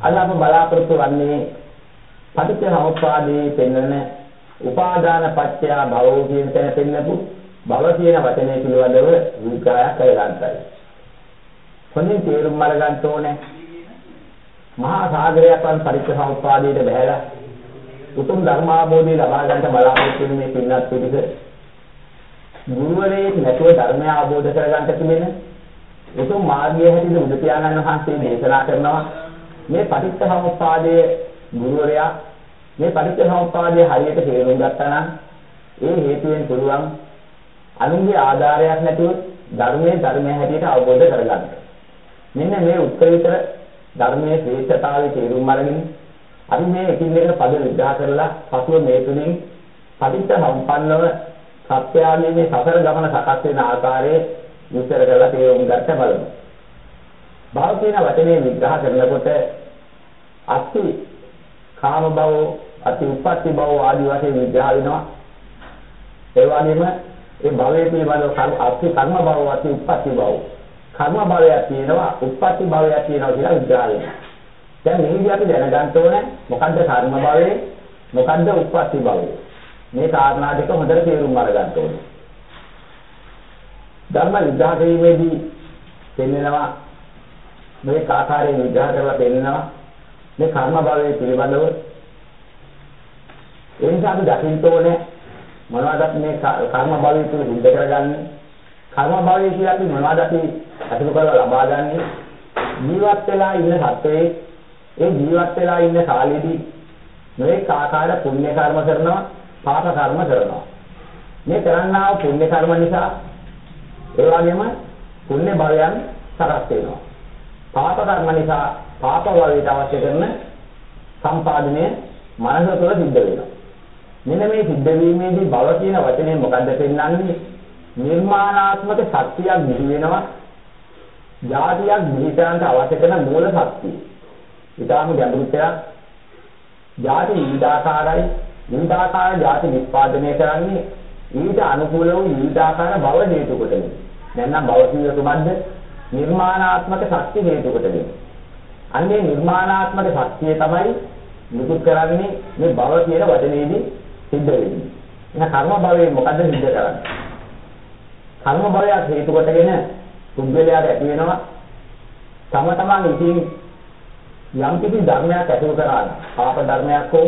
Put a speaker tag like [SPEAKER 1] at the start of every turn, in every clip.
[SPEAKER 1] අද අප බලාපොරොත්තු වන්නේ පටිච්චසමුප්පාදයේ පෙන්වන උපාදාන පත්‍ය භවෝ කියන තැන පෙන්නපු භව කියන වචනේ පිළිබඳව විග්‍රහයක් කරගන්නයි. හොඳින් තේරුම් අරගන්න ඕනේ. මහා සාගරයක් වන් පටිච්චසමුප්පාදයට බහැලා උතුම් ධර්මාභෝධය ලබා ගන්න බලාපොරොත්තු වෙන මේ පින්වත් පිටිස ගුරුවරයෙක් නැතුව ධර්මය අවබෝධ කරගන්න තිබෙන උතුම් මාර්ගය හැටියට බුදු පියාණන් වහන්සේ දේශනා කරනවා මේ පටිච්චසමුප්පාදයේ ගුරුවරයා මේ පටිච්චසමුප්පාදයේ හරියට තේරුම් ගත්තා නම් ඒ හේතුවෙන් පුළුවන් අනුන්ගේ ආධාරයක් නැතුව ධර්මයේ ධර්මයේ හැටියට අවබෝධ කරගන්න. මෙන්න මේ උත්තරීතර ධර්මයේ ශ්‍රේෂ්ඨතාවයේ තේරුම් අරගෙන අපි මේ එකින් එකට පද විග්‍රහ කරලා පසුව මේ තුලින් පටිච්ච සම්පන්නව සත්‍යයේ මේ සතර ගමන සකස් වෙන ආකාරයේ විස්තර කරලා තේරුම් ගන්න බලමු. භව කියන වචනේ විග්‍රහ කරනකොට අත්ති කාම භව, අති උප්පත්ති භව ආදී වශයෙන් විග්‍රහ වෙනවා. ඒ වගේම ඒ භවයේ පිළිබඳව අත්ති කර්ම භව, අති උප්පත්ති භව. කර්ම භවයක් තියෙනවා, උප්පත්ති භවයක් තියෙනවා කියලා විග්‍රහ වෙනවා. දැන් මේකදී අපි දැනගන්න ඕනේ මොකද්ද කර්ම භවය මොකද්ද උප්පත්ති භවය මේ කාරණා දෙක හොඳට තේරුම් අරගන්න ඕනේ ධර්ම විග්‍රහ කිරීමේදී පෙන්වනවා මේ ආකාරයෙන් විග්‍රහ කරලා පෙන්වනවා මේ කර්ම භවයේ පිළිබඳව ඒ නිසා අපි දකින්න ඕනේ මොනවද මේ කර්ම භවය තුළ සිද්ධ කරගන්නේ කර්ම භවය කියලා අපි මොනවද අපි අතුරු කරලා ලබා ගන්නේ ජීවත් වෙලා ඉන්න සත්වයේ ඒ ජීවත් වෙලා ඉන්න කාලෙදී මේක ආකාර පුණ්‍ය කර්ම කරනවා පාප කර්ම කරනවා. මේ කරන්නා වූ පුණ්‍ය කර්ම නිසා ඒ වගේම පුණ්‍ය භවයන් සකස් වෙනවා. පාප කර්ම නිසා පාප භවයට අවශ්‍ය කරන සම්පාදනය මනස තුළ සිද්ධ වෙනවා. මෙන්න මේ සිද්ධ වීමේදී භව කියන වචනේ මොකද්ද පෙන්වන්නේ? නිර්මාණාත්මක ශක්තියක් නිහි වෙනවා. ජාතියක් නිහිතන්ට අවශ්‍ය කරන මූල ශක්තිය. ඊටාම ගැඹුරු තැනක්. ಜಾති ඊදාකාරයි. ඊදාකාර ಜಾති නිෂ්පාදනය කරන්නේ ඊට අනුකූල වූ ඊදාකාර භව හේතු කොටගෙන. නැත්නම් භව කියේ කුමක්ද? නිර්මාණාත්මක ශක්තිය හේතු කොටගෙන. අන්නේ නිර්මාණාත්මක ශක්තිය තමයි නිකුත් කරන්නේ මේ භව කියන වචනේදී සිද්ධ වෙන්නේ. එහෙනම් කර්ම භවයේ මොකද්ද සිද්ධ කරන්නේ? කර්ම භවයක් හේතු කොටගෙන පුද්ගලයාට ඇති වෙනවා තම තමන් ඉතින් යම් කිසි ධර්මයක් ඇතුළු කරාන පාප ධර්මයක් හෝ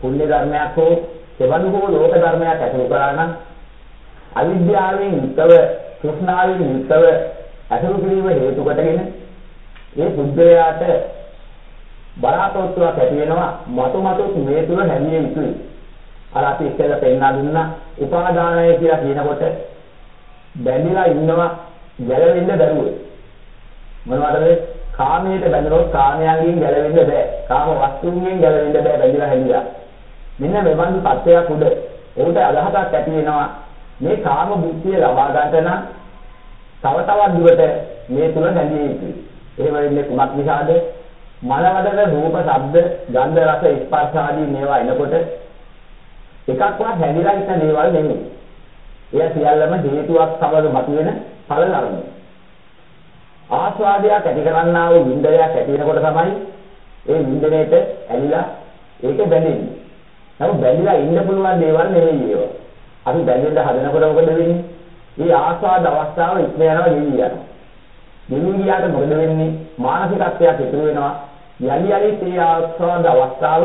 [SPEAKER 1] පුණ්‍ය ධර්මයක් හෝ එවනු හෝ ලෝක ධර්මයක් ඇතුළු කරාන අවිද්‍යාවෙන් යුක්තව කෘෂ්ණාවෙන් යුක්තව ඇතුළු කිරීම හේතු කොටගෙන ඒ බුද්ධයාට බලාපොරොත්තුවක් ඇති වෙනවා මතු මතු මේ තුල හැදියේ යුතුයි. අර අපි ඉස්සෙල්ලා පෙන්නන දුන්නා උපාදානය කියලා කියනකොට බැඳිලා ඉන්නවා ගැලවෙන්න බැරුව. මොනවටද කාමයට බැඳනොත් කාමයන්ගෙන් ගැලවෙන්න බෑ. කාම වස්තුන්ගෙන් ගැලවෙන්න බෑ බැඳිලා හැදියා. මෙන්න මෙවන් පත්‍යයක් උඩ. උන්ට අදහසක් ඇති වෙනවා. මේ කාම බුද්ධිය ලබා ගන්න නම් තව තවත් දුරට මේ තුල නැගී යුතුයි. එහෙම වෙන්නේ කුමක් නිසාද? මනවලද රූප, ශබ්ද, ගන්ධ, රස, ස්පර්ශ ආදී මේවා එනකොට එකක්වත් හැදිලා ඉන්න දේවල් නෙමෙයි. එය සියල්ලම හේතුවක් සමග මතුවෙන ඵල ධර්ම. ආස්වාදයක් ඇති කරන්නා වූ වින්දනයක් ඇති වෙනකොට තමයි ඒ වින්දනයේට ඇලිලා ඒක බැඳෙන්නේ. නමුත් බැඳිලා ඉන්න පුළුවන් දේවල් නෙවෙයි ඒවා. අපි බැඳෙන්න හදනකොට මොකද වෙන්නේ? මේ ආස්වාද අවස්ථාව ඉක්ම යනවා ගෙවි යනවා. ගෙවි ගියාට මොකද වෙන්නේ? මානසිකත්වයක් ඉතුරු වෙනවා. යලි යලි මේ ආස්වාද අවස්ථාව,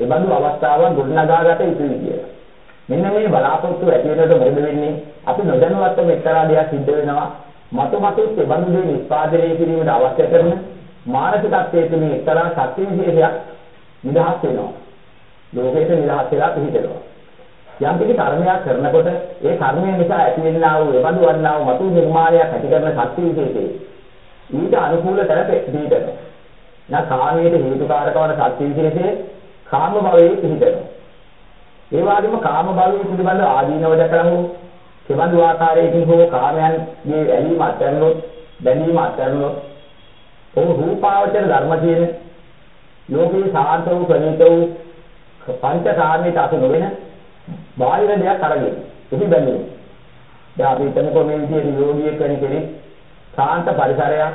[SPEAKER 1] ඒ බඳු අවස්ථාවක් ගොඩනගාගත යුතුයි කියලා. මෙන්න මේ බලාපොරොත්තු ඇති වෙනකොට මොකද වෙන්නේ? අපි නොදැනුවත්වම එක්තරා දෙයක් සිද්ධ වෙනවා. මතු මතුත් බඳු දේ නිස්පාදනය කිරීමට අවශ්‍ය කරන මානසිකත්වයේ තුලින් එක්තරා ශක්ති විශේෂයක් නිදහස් වෙනවා. ලෝකයට නිදහස් වෙලා පිහිටෙනවා. යම් කිසි කර්මයක් කරනකොට ඒ කර්මය නිසා ඇතිවෙනා වූ එබඳු වන්නා වූ මතු නිර්මාණයක් ඇති කරන ශක්ති විශේෂයේ ඊට අනුකූල තැන පිහිටෙනවා. නා කාමයේ හේතුකාරක වන ශක්ති විශේෂයේ කාම භවයේ පිහිටෙනවා. ඒ වගේම කාම භවයේ පිළිබඳ ආදීනව දැකලා කෙබඳු ආකාරයකින් හෝ කාමයන්ගේ ඇලීම අත්හැරනොත් බැඳීම අත්හැරනොත් ඔහු රූපාවචර ධර්ම කියන ලෝකේ සාන්ත වූ ප්‍රණීත වූ පංච කාමයට අසු නොවන බාහිර දෙයක් අරගෙන එහි බැඳෙනවා. දැන් අපි හිතමුකෝ මේ විදිහේ යෝගියෙක් වෙන කෙනෙක් සාන්ත පරිසරයක්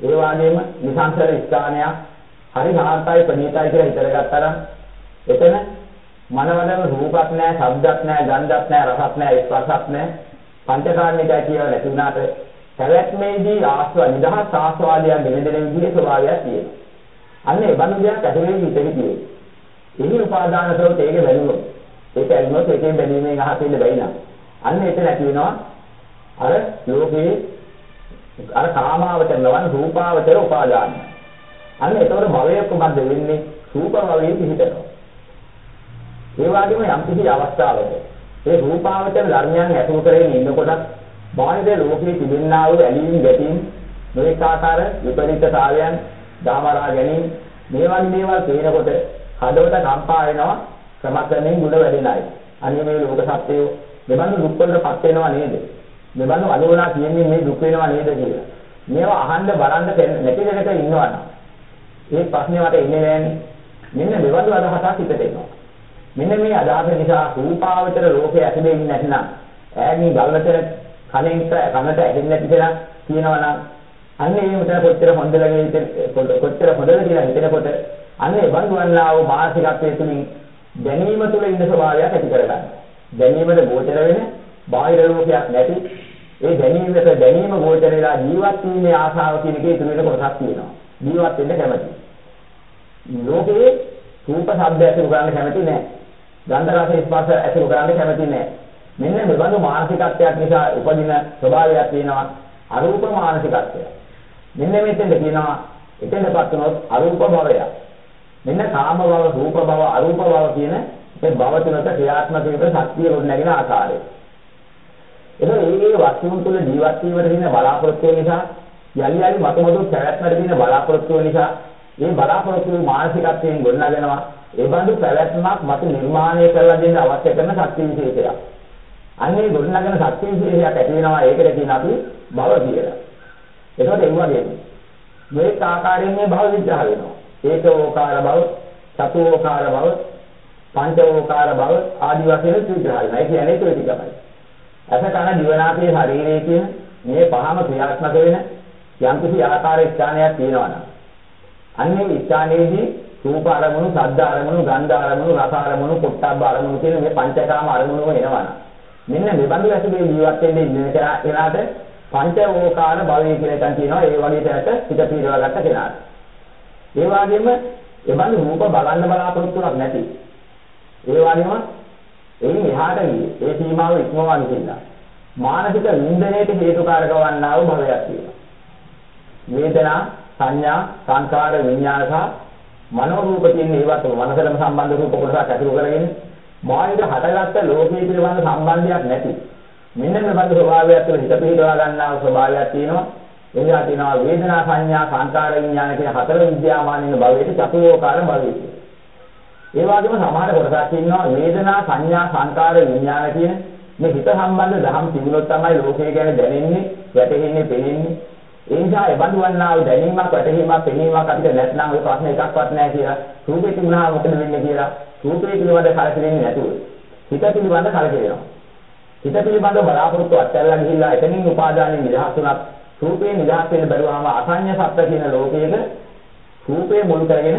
[SPEAKER 1] ඒ වගේම නිසංසල ස්ථානයක් හරි සාන්තයි ප්‍රණීතයි කියලා හිතර ගත්තා නම් එතන මනවලම රූපක් නැහැ, ශබ්දක් නැහැ, ගන්ධක් නැහැ, රසක් නැහැ, ස්පර්ශක් නැහැ. පංචකාරණිකයි කියලා නැති වුණාට පැවැත්මේදී ආස්ව නිදහස් ආස්වාදයක් ගෙනෙන විදිහේ ස්වභාවයක් තියෙනවා. අන්න ඒ බඳු දෙයක් ඇතුලේ හිතේ තියෙන්නේ. එහි උපාදාන සෝත ඒකේ බැලුවොත් ඒක ඇල්මොත් ඒකෙන් බැලීමෙන් අහතෙන්න බැයි නම් අන්න එතන ඇති වෙනවා අර ලෝකේ අර කාමාවචර නවන රූපාවචර උපාදාන. අන්න ඒතකොට භවය කොහොමද වෙන්නේ? රූප භවයේ පිහිටනවා. ඒ වගේම යම් කිසි අවස්ථාවක ඒ රූපාවචර ධර්මයන් ඇතුළු කරගෙන ඉන්නකොට බාහිර ලෝකයේ තිබෙනා වූ ඇලීම් ගැටීම් නොඑක ආකාර විපරිතතාවයන් දාමරා ගැනීම මේ වගේ දේවල් පේනකොට හදවත කම්පා වෙනවා ක්‍රමක්‍රමයෙන් මුල වැඩෙනයි. අනිත් මේ ලෝක සත්‍යය මෙබඳු දුක් වලටපත් වෙනවා නේද? මෙබඳු අනුවලා කියන්නේ මේ දුක් වෙනවා නේද කියලා. මේවා අහන්න බලන්න නැති දෙයක ඉන්නවනම් ඒ ප්‍රශ්නේ මට එන්නේ නැහැනේ. මෙන්න මෙබඳු අදහසක් හිතට එනවා. මෙන්න මේ අදහස නිසා රූපාවචර ලෝකයේ ඇතුලේ ඉන්නේ නැත්නම් ඈගින් ගල්ලට කනෙන් කනට ඇහෙන්නේ නැති කියලා කියනවා නම් අන්න ඒ උතන කොච්චර හොඳ ලගේ කොච්චර හොඳද කියලා හිතනකොට අන්න ඒ බඳුන්ලා වූ මානසිකත්වයේ තුලින් දැනීම තුළ ඉන්න ස්වභාවයක් ඇති කරගන්න. දැනීමද ගෝචර වෙන බාහිර ලෝකයක් නැති ඒ දැනීමට දැනීම ගෝචර වෙලා ජීවත් වීමේ ආශාව කියන එකේ ඉතුරු වෙන කොටසක් තියෙනවා. ජීවත් වෙන්න කැමති. ලෝකේ රූප ශබ්ද ඇසුරු කරන්න කැමති නැහැ. ගන්ධ රස ස්පර්ශ ඇසුරු කරන්න කැමති නැහැ. මෙන්න මෙබඳු මානසිකත්වයක් නිසා උපදින ස්වභාවයක් තියෙනවා අරූප මානසිකත්වය. මෙන්න මෙතෙන්ද කියනවා එතෙන්ටපත් වුණොත් අරූප භවය. මෙන්න කාම භව, රූප භව, අරූප භව කියන මේ භව තුනක ක්‍රියාත්මක වෙන ශක්තිය ගොඩනැගෙන ආකාරය. එතකොට මේ වස්තුන් තුළ ජීවත් වීමට තියෙන බලාපොරොත්තු නිසා යලි යලි මතමතු පැවැත්මට තියෙන බලාපොරොත්තු නිසා මේ බලාපොරොත්තු මානසිකත්වයෙන් ගොඩනගෙනවා ඒ බඳු පැවැත්මක් මත නිර්මාණය කරලා දෙන්න අවශ්‍ය කරන ශක්ති විශේෂයක්. අන්නේ ගොඩනගෙන ශක්ති විශේෂයක් ඇති වෙනවා ඒකට කියන අපි භව කියලා. එතකොට ඒ වගේ මේ ආකාරයෙන් මේ භව විග්‍රහ වෙනවා. ඒකෝකාර භව, චතුෝකාර භව, පංචෝකාර භව ආදි වශයෙන් විග්‍රහ වෙනවා. ඒ කියන්නේ ඒක ටිකමයි. අස කන දිවනාපේ ශරීරයේ කියන මේ පහම ක්‍රියාත්මක වෙන යම්කිසි ආකාර ස්ථානයක් තියෙනවා නම් අන්නේ ස්ථානයේදී රූප අරමුණු, ශබ්ද අරමුණු, ගන්ධ අරමුණු, රස අරමුණු, පොට්ටබ්බ අරමුණු කියන මේ පංචකාම අරමුණු එනවා නම් මෙන්න මෙබඳු ඇසුරේ ජීවත් වෙන්නේ ඉන්න කෙනාට පංච ඕකාර භවය කියලා එකක් තියෙනවා. ඒ වගේ තැනක හිත පිරවා ගත්ත කෙනාට. ඒ වගේම එබඳු රූප බලන්න බලාපොරොත්තුවක් නැති. ඒ වගේම එයින් එහාට ගියේ ඒ සීමාව ඉක්මවන්න කියලා. මානසික නින්දනයේට හේතුකාරක වන්නා වූ භවයක් තියෙනවා. වේදනා, සංඥා, සංකාර, විඥාන සහ මනෝ රූප කියන ඒවත් මනසටම සම්බන්ධ රූප කොටසක් ඇතුළු කරගෙන බාහිර හටගත්ත ලෝකයේ පිළිබඳ සම්බන්ධයක් නැති. මෙන්න මේ බඳ ස්වභාවයක් තුළ හිත පිළිදවා ගන්නා ස්වභාවයක් තියෙනවා. එනිසා තියෙනවා වේදනා සංඥා සංකාර විඥාන කියන හතර විද්‍යාමානින භවයේ චතුෝකාර භවයේ. ඒ වගේම සමහර කොටසක් ඉන්නවා වේදනා සංඥා සංකාර විඥාන කියන මේ හිත සම්බන්ධ දහම් තිබුණොත් තමයි ලෝකය ගැන දැනෙන්නේ, වැටහෙන්නේ, පෙනෙන්නේ. ඒ නිසා ඒ බඳු වන්නා වූ දැනීමක්, වැටහීමක්, පෙනීමක් අපිට නැත්නම් ওই ප්‍රශ්න එකක්වත් නැහැ කියලා. රූපේ තිබුණා මොකද වෙන්නේ කියලා. රූපේ පිළිබඳ කලකිරෙන්නේ නැතුව. හිත පිළිබඳ කලකිරෙනවා. හිත පිළිබඳ බලාපොරොත්තු අත්හැරලා ගිහිල්ලා එතනින් උපාදානෙ නිදහස් වුණත් රූපේ නිදහස් වෙන්න බැරුවම අසඤ්ඤ සත්‍ය කියන ලෝකයක රූපේ මුල් කරගෙන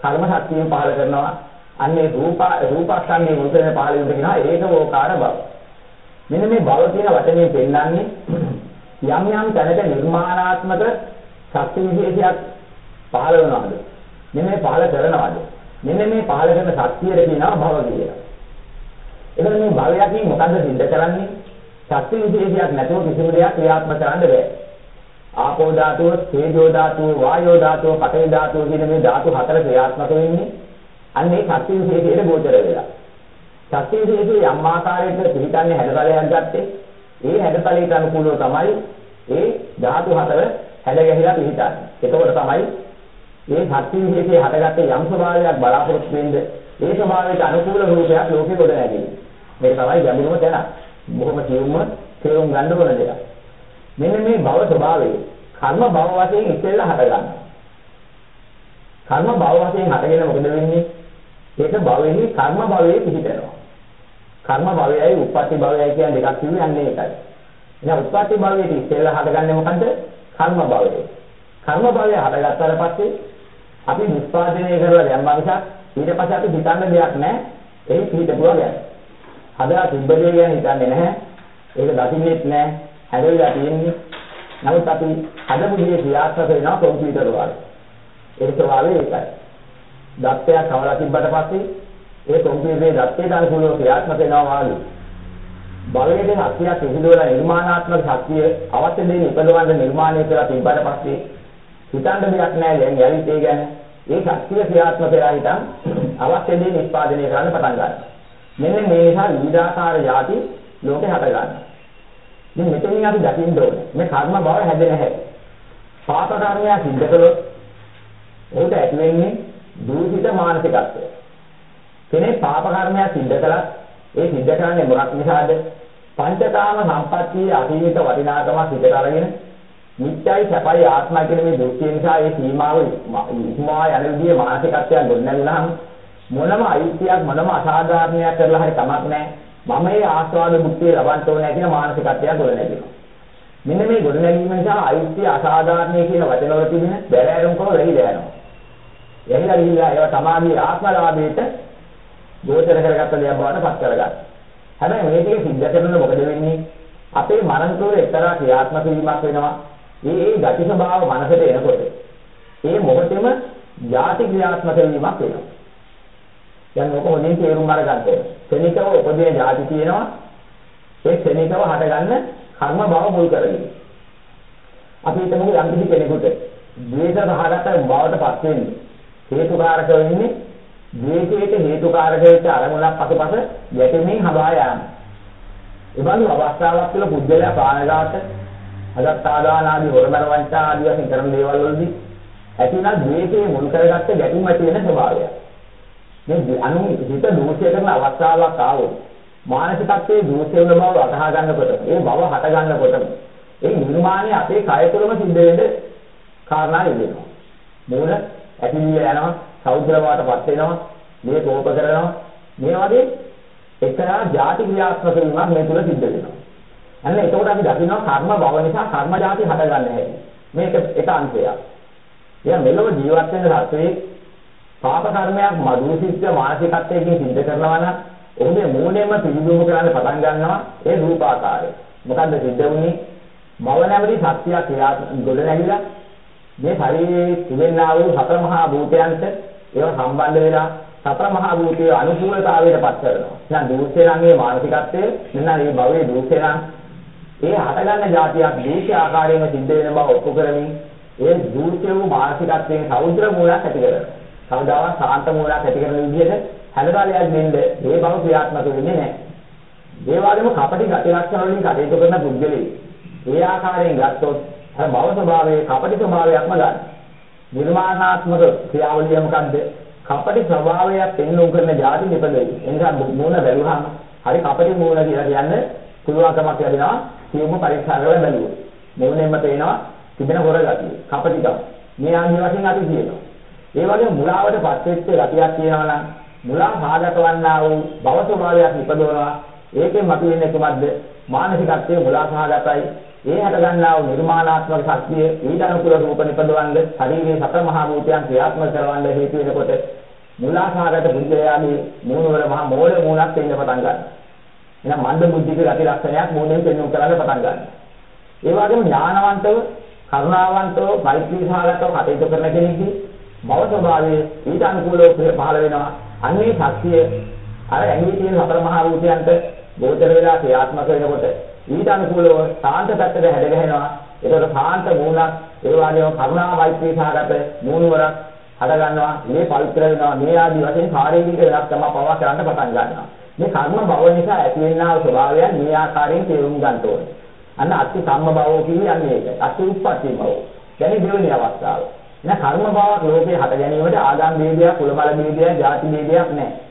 [SPEAKER 1] කර්ම ශක්තිය පහල කරනවා. අන්නේ රූප රූපස්කන්ධයේ මුල් කරගෙන පහල වෙන කෙනා ඒකෝකාර බව. මෙන්න මේ භව කියන වචනේ පෙන්නන්නේ යම් යම් තැනක නිර්මාණාත්මක ශක්ති විශේෂයක් පහළ වෙනවාද? මෙන්න මේ පහළ කරනවාද? මෙන්න මේ පහළ කරන ශක්තියට කියනවා භව කියලා. එතකොට මේ භවයකින් මොකද්ද සිද්ධ කරන්නේ? ශක්ති විශේෂයක් නැතුව කිසිම දෙයක් ක්‍රියාත්මක කරන්න බෑ. ආපෝ ධාතුව, තේජෝ ධාතුව, වායෝ ධාතුව, පඨවි ධාතුව කියන මේ ධාතු හතර ක්‍රියාත්මක වෙන්නේ අන්නේ ශක්ති විශේෂයේ ගෝචර වෙලා. ශක්ති විශේෂයේ යම් ආකාරයකට පිළිගන්නේ හැඩතලයක් ගත්තේ ඒ හැඩතලයට අනුකූලව තමයි ඒ ධාතු හතර හැඩ ගැහිලා පිහිටන්නේ. එතකොට තමයි මේ ශක්ති විශේෂයේ හටගත්තේ යම් ස්වභාවයක් බලාපොරොත්තු වෙන්නේ ඒ ස්වභාවයට අනුකූල රූපයක් ලෝකෙ ගොඩ නැගෙන්නේ. මේක තමයි ගැඹුරම තැන. බොහොම සියුම්ම තේරුම් ගන්න ඕන දෙයක්. මෙන්න මේ භව ස්වභාවය කර්ම භව වශයෙන් ඉස්සෙල්ලා හටගන්නවා. කර්ම භව වශයෙන් හටගෙන මොකද වෙන්නේ? ඒක භවෙහි කර්ම භවයේ පිහිටනවා. කර්ම භවයයි උප්පත්ති භවයයි කියන දෙකක් කියන්නේ අන්නේ ඒකයි. එහෙනම් උප්පත්ති භවයේ ඉස්සෙල්ලා හටගන්නේ මොකද්ද? කර්ම භවය. කර්ම භවය හටගත්තාට පස්සේ අපි නිෂ්පාදනය කරලා දැම්මා මිසක් ඊට පස්සේ අපි හිතන්න දෙයක් නැහැ. ඒ පිළිතුරුව ගැන. හදලා තිබ්බ දේ ගැන හිතන්නේ නැහැ. ඒක දකින්නෙත් නැහැ. හැදෙලා තියෙන්නේ. නමුත් අපි හදපු දේ ක්‍රියාත්මක වෙනවා කම්පියුටර් වල. ඒක ස්වභාවය ඒකයි. දත්තයක් කවලා තිබ්බට පස්සේ ඒ කම්පියුටරේ දත්තයට අනුකූලව ක්‍රියාත්මක වෙනවා වාගේ. බලයේ ශක්තියක් ඉහිදුවලා නිර්මාණාත්මක ශක්තිය අවශ්‍ය දේ ඉපදවන්න නිර්මාණය කරලා තිබ්බට පස්සේ හිතන්න දෙයක් නැහැ දැන් යලිත් ඒ ගැන. ඒ ශක්තිය ක්‍රියාත්මක වෙලා හිටන් අවශ්‍ය දේ නිෂ්පාදනය කරන්න පටන් ගන්නවා. මෙන්න මේ නිසා විවිධාකාර ಜಾති ලෝකේ හට ගන්නවා. ඉතින් මෙතනින් අපි දකින්න ඕනේ මේ කර්ම බව හැදෙන හැටි. පාප කර්මය සිද්ධ කළොත් උට ඇති වෙන්නේ දූෂිත මානසිකත්වය. කෙනෙක් පාප කර්මය සිද්ධ කළත් ඒ සිද්ධ කරන්නේ මොකක් නිසාද? පංචකාම සම්පත්තියේ අතීත වටිනාකම සිද්ධ කරගෙන නිත්‍යයි සැපයි ආත්මයි කියන මේ දෘෂ්ටිය නිසා ඒ සීමාව ඉක්මවා යන විදිහේ මානසිකත්වයක් ගොඩනැගුණාම මොනම අයිතියක් මොනම අසාධාරණයක් කරලා හරි කමක් නැහැ. මම මේ ආස්වාද භුක්තිය ලබන්න ඕනේ කියන මානසිකත්වයක් ගොඩනැගෙනවා. මෙන්න මේ ගොඩනැගීම නිසා අයිතිය අසාධාරණය කියන වචනවල තිබෙන බැලෑරුම්කම වෙහිලා යනවා. එහිලා ගිහිල්ලා ඒවා තමාගේ ආත්මලාභයට ගෝචර කරගත්ත දෙයක් බවට පත් කරගන්නවා. හැබැයි මේ ටික සිද්ධ කරනකොට මොකද වෙන්නේ? අපේ මනසතෝර එක්තරා ක්‍රියාත්මක වීමක් වෙනවා. ඒ ඒ ගති ස්වභාව මනසට එනකොට ඒ මොහොතේම ಜಾති ක්‍රියාත්මක වීමක් වෙනවා. දැන් ඔක හොඳින් තේරුම් අරගන්න ඕනේ. ක්ෂණිකව උපදින ಜಾති තියෙනවා. ඒ ක්ෂණිකව හටගන්න කර්ම භව මුල් කරගෙන. අපි හිතමු යම් කිසි කෙනෙකුට ද්වේෂ සහගත බවට පත් වෙන්නේ හේතුකාරක වෙන්නේ ද්වේෂයට හේතුකාරක වෙච්ච අරමුණක් පසුපස ගැටෙමින් හබා යාම. ඒ බඳු අවස්ථාවක් තුළ පුද්ගලයා ප්‍රාණඝාත අදත්තාදාන ආදී හොරබර වංචා ආදී වශයෙන් කරන දේවල් වලදී ඇතිවන ද්වේෂයේ මුල් කරගත්ත ගැටුම් ඇති වෙන ස්වභාවය. මේ අනු හිත දෝෂය කරන අවස්ථාවක් ආවොත් මානසිකත්වයේ දෝෂය වෙන බව අතහා ගන්නකොට ඒ බව හට ගන්නකොට ඒ නිර්මාණය අපේ කය තුළම සිද්ධ වෙන්න කාරණා ඉදෙනවා. මොන ඇතිවිල යනවා, සෞද්‍ර බවටපත් වෙනවා, මේ කෝප කරනවා. මේ වගේ එක්තරා ಜಾති ක්‍රියාත්මක වීමක් මේ තුළ සිද්ධ වෙනවා. අන්න එතකොට අපි දකිනවා කර්ම භව නිසා කර්ම જાති හටගන්න හැටි. මේක එක අංශයක්. එයා මෙලොව ජීවත් වෙන සත්වයේ පාප කර්මයක් මදුසිත මානසිකත්වයෙන් සිද්ධ කරනවා නම් ඔහුගේ මූණයෙන්ම පිළිබිඹු කරන්න පටන් ගන්නවා ඒ රූපාකාරය. මොකද්ද සිද්ධ වුනේ? භව නැමැති සත්‍යය ක්‍රියා ගොඩ නැගිලා මේ ශරීරයේ තිබෙනා වූ සතර මහා භූතයන්ට ඒවා සම්බන්ධ වෙලා සතර මහා භූතයේ අනුකූලතාවයට පත් කරනවා. එහෙනම් දුස්සේ නම් මේ මානසිකත්වයේ මෙන්න මේ භවයේ දුස්සේ නම් ඒ හටගන්න જાතියක් දීර්ඝ ආකාරයෙන්ම සිද්ධ වෙන බව ඔප්පු කරමින් ඒ දූර්ත්‍ය වූ මානසිකත්වයෙන් සමුද්‍ර මූලයක් ඇති කරනවා. කවදාවත් සාන්ත මූලයක් ඇති කරන විදිහට හැලකාලයක් දෙන්න මේ බව ක්‍රියාත්මක වෙන්නේ නැහැ. ඒ වගේම කපටි ගති ලක්ෂණ වලින් කටයුතු කරන පුද්ගලෙයි. ඒ ආකාරයෙන් ගත්තොත් අර භව ස්වභාවයේ කපටි ස්වභාවයක්ම ගන්න. නිර්මාණාත්මක ක්‍රියාවලිය මොකද්ද? කපටි ස්වභාවයක් පෙන්වු කරන જાති නිපදෙයි. එනිසා මූණ බැලුවහම හරි කපටි මූණ කියලා කියන්නේ පුළුවන්කමක් ලැබෙනවා සියුම්ම පරීක්ෂා කරලා බැලුවොත්. මොනෙන්ම පේනවා තිබෙන හොර ගතිය, කපටිකම. මේ ආදී වශයෙන් අපි කියනවා. ඒ වගේ මුලාවටපත් වෙච්ච ගතියක් කියනවා නම් මුලා සාගතවන්නා වූ භව ස්වභාවයක් ඉපදවනවා. ඒකෙන් මතුවෙන්නේ කුමක්ද? මානසිකත්වයේ මුලා සහගතයි. ඒ හට ගන්නා වූ නිර්මාණාත්මක ශක්තිය ඊට අනුකූල රූප නිපදවන්න ශරීරයේ සතර මහා භූතයන් ක්‍රියාත්මක කරවන්න හේතු වෙනකොට මුලා සහගත බුද්ධයාගේ මූණවල මහා මෝඩ මූණක් වෙන්න පටන් ගන්නවා. එහෙනම් මන්ද බුද්ධික ගති ලක්ෂණයක් මොනෙන් පෙන්වන්න කරන්න පටන් ගන්නවා. ඒ වගේම ඥානවන්තව, කරුණාවන්තව, මෛත්‍රී සහගතව කටයුතු කරන කෙනෙක්ගේ භව ස්වභාවයේ ඊට අනුකූලව පහළ වෙනවා. අන්නේ ශක්තිය අර ඇඟේ තියෙන හතර මහා භූතයන්ට ගෝචර වෙලා ක්‍රියාත්මක වෙනකොට ඊට අනුකූලව සාන්ත පැත්තට හැඩ ගැහෙනවා. ඒකට සාන්ත මූලක්, ඒ වගේම කරුණා මෛත්‍රී සහගත මූණවරක් හද ගන්නවා. මේ පවිත්‍ර වෙනවා. මේ ආදී වශයෙන් ශාරීරික වෙනස්කම පවා කරන්න පටන් ගන්නවා. මේ කර්ම භව නිසා ඇතිවෙනා වූ ස්වභාවයන් මේ ආකාරයෙන් තේරුම් ගන්න ඕනේ. අන්න අත්ති කම්ම භවෝ කියන්නේ ඒක. අත්ති උප්පත්ති භවෝ. කියන්නේ දෙවෙනි අවස්ථාව. එන කර්ම භාවක් ලෝකේ හට ගැනීමට ආගම් ભેදයක් කුලමල ભેදයක් ಜಾති ભેදයක් නැහැ.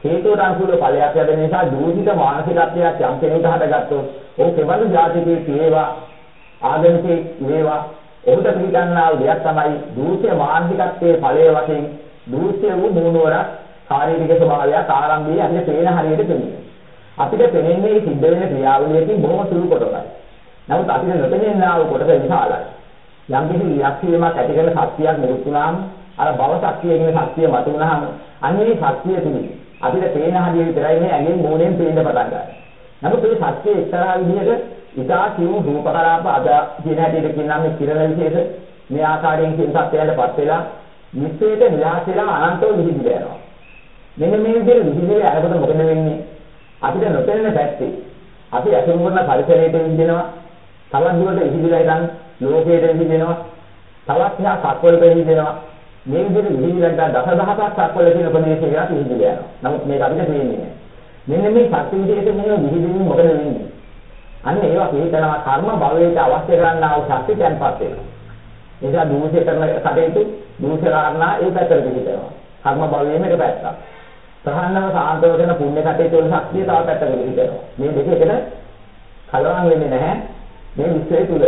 [SPEAKER 1] හේතුවට අනුකූල ඵලයක් ලැබෙන නිසා දූෂිත මානසිකත්වයක් යම් කෙනෙකුට හටගත්තොත් ඔහු කෙවල જાතිකේ වේවා ආගමිකේ වේවා ඔහුට පිළිගන්නා වූ දෙයක් තමයි දූෂ්‍ය මානසිකත්වයේ ඵලයේ වශයෙන් දූෂ්‍ය වූ මූණවරක් ශාරීරික ස්වභාවයක් ආරම්භයේ අපිට පේන හරියට පේනවා. අපිට පේන්නේ සිද්ධ වෙන ක්‍රියාවලියකින් බොහොම සුළු කොටසක්. නමුත් අපිට නොපෙනෙනා වූ කොටස විශාලයි. යම් කිසි ක්‍රියාක්ෂීමක් ඇති කරන ශක්තියක් නිරුත් වුණාම අර භව ශක්තිය කියන ශක්තිය මතු වුණාම අන්නේ ශක්තිය තුලින් අපිට පේන හැටි විතරයි මේ ඇඟෙන් මූණයෙන් පේන්න පටන් ගන්න. නමුත් මේ ශක්තිය එක්තරා විදිහට ඉතා සියුම් රූප කලාප අද කියන හැටියට කියනවා මේ කිරණ විශේෂ මේ ආකාරයෙන් කියන සත්‍යයන්ටපත් වෙලා නිස්සේත නිලාස් වෙලා අනන්තව විහිදිලා යනවා. මෙන්න මේ විදිහට විහිදිලා යනකොට මොකද වෙන්නේ? අපිට නොපෙනෙන පැත්තේ අපි අසුරු කරන පරිසරයට විහිදෙනවා. තවත් දුරට විහිදිලා ඉඳන් ලෝකයට විහිදෙනවා. තවත් යා සක්වලට විහිදෙනවා. මේ විදිහට විහිදිලා දසදහසක් සක්වල තියෙන ප්‍රදේශයකට විහිදිලා යනවා. නමුත් මේක අපිට පේන්නේ නැහැ. මෙන්න මේ ශක්ති විදිහට මේ විහිදෙන්නේ මොකද වෙන්නේ? අන්න ඒවා පිළිතනවා කර්ම භවයට අවශ්‍ය කරන්නා වූ ශක්ති තැන්පත් වෙනවා. නිසා දූෂ්‍ය කරන කටයුතු දූෂ්‍ය කාරණා ඒ පැත්තට පිළිතනවා. කර්ම භවයේම එක පැත්තක්. ප්‍රහන්නව සාන්තව කරන පුණ්‍ය කටයුතු වල ශක්තිය තව පැත්තකට පිළිතනවා. මේ දෙක එකට කලවම් වෙන්නේ නැහැ. මේ විශ්වය තුල.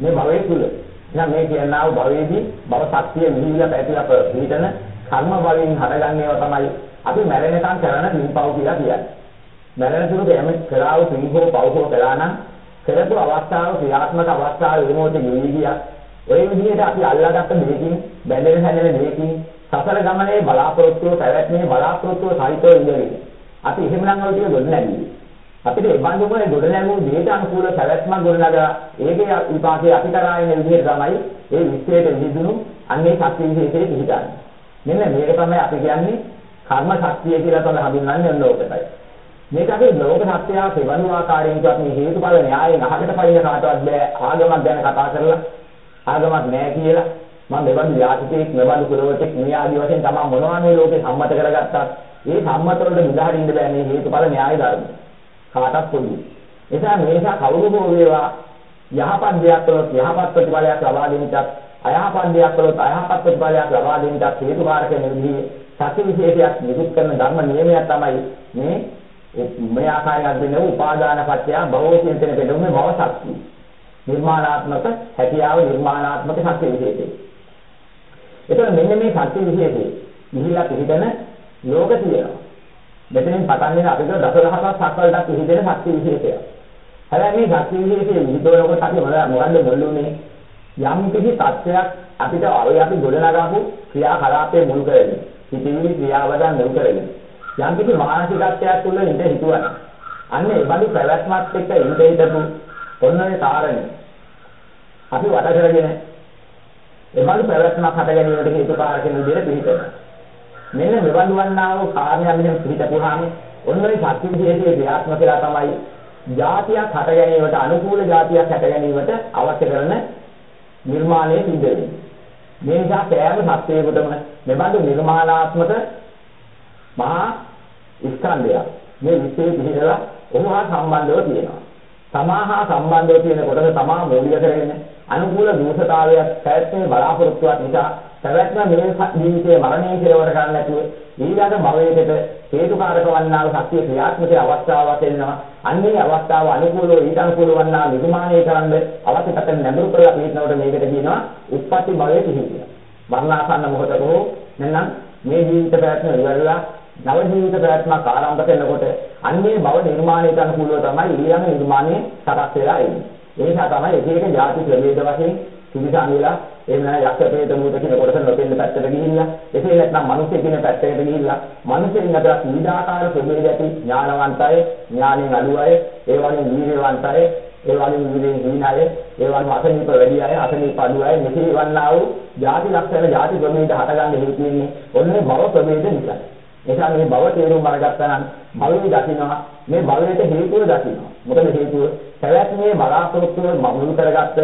[SPEAKER 1] මේ භවයේ තුල. එහෙනම් මේ කියනා වූ භවයේදී භව ශක්තිය විහිදලා පැතිලා පිළිතන කර්ම භවයෙන් හටගන්නේව තමයි අපි මැරෙනකන් කරන පින්පව් කියලා කියන්නේ. මැරෙන තුරු යමෙක් කරා වූ පින්හෝ පව්හෝ කළා නම් කරපු අවස්ථාව ක්‍රියාත්මක අවස්ථාව වෙනකොට යෙවි ගියා. ඔය විදිහට අපි අල්ලාගත්ත දෙයකින් බැඳෙන හැදෙන දෙයකින් සසර ගමනේ බලාපොරොත්තුව පැවැත්මේ බලාපොරොත්තුව සහිතව ඉඳගෙන අපි එහෙමනම් ඔය ටික ගොඩ නැගී. අපිට ඒ බඳුමනේ ගොඩ නැගූ දෙයට අනුකූල පැවැත්මක් ගොඩ නගා ඒකේ විපාකයේ අපි කරා එන විදිහට තමයි ඒ විශ්වයට විදුණු අන්නේ ශක්තිය විශේෂයේ පිහිටන්නේ. මෙන්න මේක තමයි අපි කියන්නේ කර්ම ශක්තිය කියලා තමයි හඳුන්වන්නේ ඔන්න ඕකටයි. මේක අපි ලෝක සත්‍යය සෙවණු ආකාරයෙන් කියත් මේ හේතුඵල න්‍යායයෙන් අහකට පයින් කාටවත් බෑ ආගමක් ගැන කතා කරලා ආගමක් නෑ කියලා මම මෙබඳු යාචකෙක් මෙබඳු කුලවතෙක් මේ ආදි වශයෙන් තමයි මොනවා මේ ලෝකේ සම්මත කරගත්තත් ඒ සම්මත වලට නිදහරින්න බෑ මේ හේතුඵල න්‍යාය ධර්ම කාටත් පොදු එසා මේසා කවුරු හෝ වේවා යහපත් දෙයක් කළොත් යහපත් ප්‍රතිඵලයක් ලබා දෙන්නත් අයහපත් දෙයක් කළොත් අයහපත් ප්‍රතිඵලයක් ලබා දෙන්නත් හේතුකාරක නිවිදී සත්‍ය විශේෂයක් නිරුත් කරන ධර්ම නියමයක් තමයි මේ මේ ආකාරයක් දෙන උපාදාන පත්‍ය භවෝ කියන තැන පෙළුනේ භව ශක්තිය. නිර්මාණාත්මක හැකියාව නිර්මාණාත්මක ශක්තිය විශේෂයි. එතකොට මෙන්න මේ ශක්තිය විශේෂයි. නිහිලා පිළිදෙන ලෝක තියෙනවා. මෙතනින් පටන් ගෙන අපිට දසදහසක් සක්වලට පිළිදෙන ශක්තිය විශේෂය. හැබැයි මේ ශක්තිය විශේෂයේ විදෝනකොට අපි මොකද මොල්ලුනේ යම් කිසි තත්ත්වයක් අපිට අර අපි ගොඩනගාපු ක්‍රියා කලාපයේ මුල් කරගෙන හිතවිලි ක්‍රියාවදන් මුල් කරගෙන යම් කිසි මානසිකත්වයක් තුළ ඉඳ හිතුවා. අන්න ඒ බඳු පැවැත්මක් එක්ක ඉඳ හිටපු ඔන්නේ කාරණේ. අපි වට කරගෙන ඒ බඳු පැවැත්මක් හට ගැනීමට හේතුකාරක වෙන විදිහට පිළිපදනවා. මෙන්න මෙවන් වන්නා වූ කාර්යයන් මෙහෙම පිළිපදුවාම ඔන්නේ ශක්ති විශේෂයේ ක්‍රියාත්මක කියලා තමයි જાතියක් හට ගැනීමට අනුකූල જાතියක් හට ගැනීමට අවශ්‍ය කරන නිර්මාණය සිද්ධ වෙන්නේ. මේ නිසා සෑම සත්‍යයකටම මෙබඳු නිර්මාණාත්මක මහා ස්කන්ධය මේ විශ්වයේ පිළිදලා ඔහුහා සම්බන්ධව තියෙනවා. සමාහා සම්බන්ධව තියෙන කොටස තමා මූලික කරගෙන අනුකූල දෝෂතාවයක් පැවැත්මේ බලාපොරොත්තුවක් නිසා පැවැත්ම මේ ජීවිතයේ මරණය කෙලවර ගන්න නැතුව ඊළඟ භවයකට හේතුකාරක වන්නා වූ ශක්තිය ක්‍රියාත්මක අවස්ථාවක් එනවා. අන්නේ අවස්ථාව අනුකූලව ඊට අනුකූල වන්නා නිර්මාණය කරන්න අවශ්‍ය පැත්තෙන් නැඹුරු කරලා පිළිනවට මේකට කියනවා උත්පත්ති භවයේ පිහිටිය. මරණාසන්න මොහොතක හෝ නැත්නම් මේ ජීවිත පැවැත්ම ඉවරලා නව ජීවිත ප්‍රයත්නක් ආරම්භ කරනකොට අන්නේ භව නිර්මාණයට අනුකූලව තමයි ඊළඟ නිර්මාණය සකස් වෙලා එන්නේ. ඒ නිසා තමයි එක එක ಜಾති ප්‍රභේද වශයෙන් තිරිසන් වෙලා එහෙම නැත්නම් යක්ෂ ප්‍රේත භූත කියන කොටස නොපෙන්න පැත්තට ගිහිල්ලා. එසේ නැත්නම් මිනිස්සු කියන පැත්තට ගිහිල්ලා මිනිස්සුන් අතර විවිධාකාර ප්‍රභේද ඇති ඥානවන්තය ඥානෙන් අඩු අය ඒ වගේම වීර්යවන්තය ඒ වගේම වීර්යයෙන් හීන අය ඒ වගේම අසනීප වැඩි අය අසනීප අඩු අය මෙසේ වන්නා වූ ಜಾති ලක්ෂණ ಜಾති ප්‍රභේද හටගන්න හේතු වෙන්නේ ඔන්නේ භව ප්‍රභේද නිසා. නිසා මේ භව තේරුම් අරගත්තා නම් භවයේ දකින්නවා. මේ භවයට හේතුව දකින්නවා. මොකද හේතුව? පැවැත්මේ බලාපොරොත්තුව මුල් කරගත්ත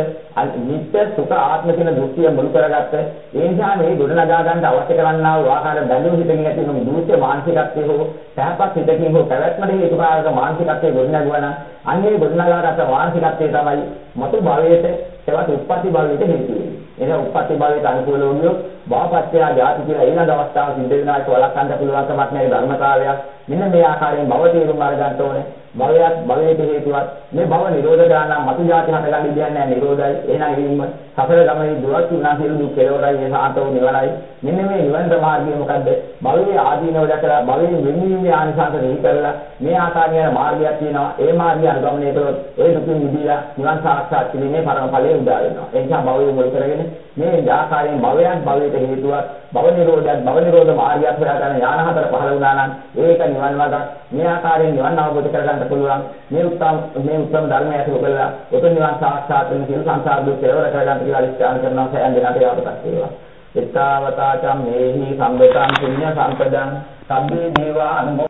[SPEAKER 1] නිත්‍ය සුඛ ආත්ම කියන දෘෂ්ටිය මුල් කරගත්ත ඒ නිසා මේ ගොඩනගා ගන්න අවශ්‍ය කරන්නා වූ ආකාර බැඳුම් හිතකින් ඇති වුණු දෘෂ්ටි මානසිකත්වයේ හෝ පැහැපත් හිතකින් හෝ පැවැත්මට හේතුකාරක මානසිකත්වයේ ගොඩනගුවා නම් අන්නේ ගොඩනගාගත්ත මානසිකත්වයේ තමයි මතු භවයට එවත් උප්පත්ති භවයට හේතු වෙන්නේ. එහෙනම් උප්පත්ති භවයට අනුකූල වුණොත් භවපත්‍ය ආදී කියලා ඊළඟ අවස්ථාව සිද්ධ වෙනවා ඒක වළක්වන්න පුළුවන් කමක් නැහැ ධර්මතාවයක්. මෙන්න මේ ආකාරයෙන් භව තේරුම් අරගන්න ඕනේ. භවයක් භවයට හේතුවක් මේ භව නිරෝධ ගානම් මතු જાති හටගන්න ඉන්නේ නැහැ නිරෝධයි. එහෙනම් එයින්ම සසර ගමනේ දුරස් වුණා සියලු දුක් කෙලවරයි ඒ සාන්තව නිවනයි. මෙන්න මේ නිවන මාර්ගය මොකද්ද? භවයේ ආදීනව දැකලා භවයේ වෙනීමේ ආනිසංස දෙහි කරලා මේ ආකාරයෙන් මාර්ගයක් තියෙනවා. ඒ මාර්ගය අනුගමනය කළොත් ඒ දුකින් මිදලා නිවන් සාක්ෂාත් කිරීමේ පරම ඵලය උදා වෙනවා. ඒ නිසා භවයේ මුල් කරගෙන මේ ආකාරයෙන් භවයන් භවයට හේතුවක් භව නිරෝධයත් භව නිරෝධ මාර්ගයත් හොයාගෙන ඥාන හතර පහළ වුණා නම් ඒක නිවන් මාර්ග මේ ආකාරයෙන් නිවන් අවබෝධ කරගන්න පුළුවන්. මේ උත්තම මේ උත්තම ධර්මය ඇතුළු කරලා උතුම් නිවන් සාක්ෂාත් වෙන සියලු සංසාර දුක් කෙලවර කරගන්න කියලා අනිස්ත්‍යාන කරනවා සෑම දිනකට යාපතක් වේවා. එත්තාවතාචම් මේහි සම්බතං පුඤ්ඤ සම්පදං. සබ්බේ දේවා අනුමෝ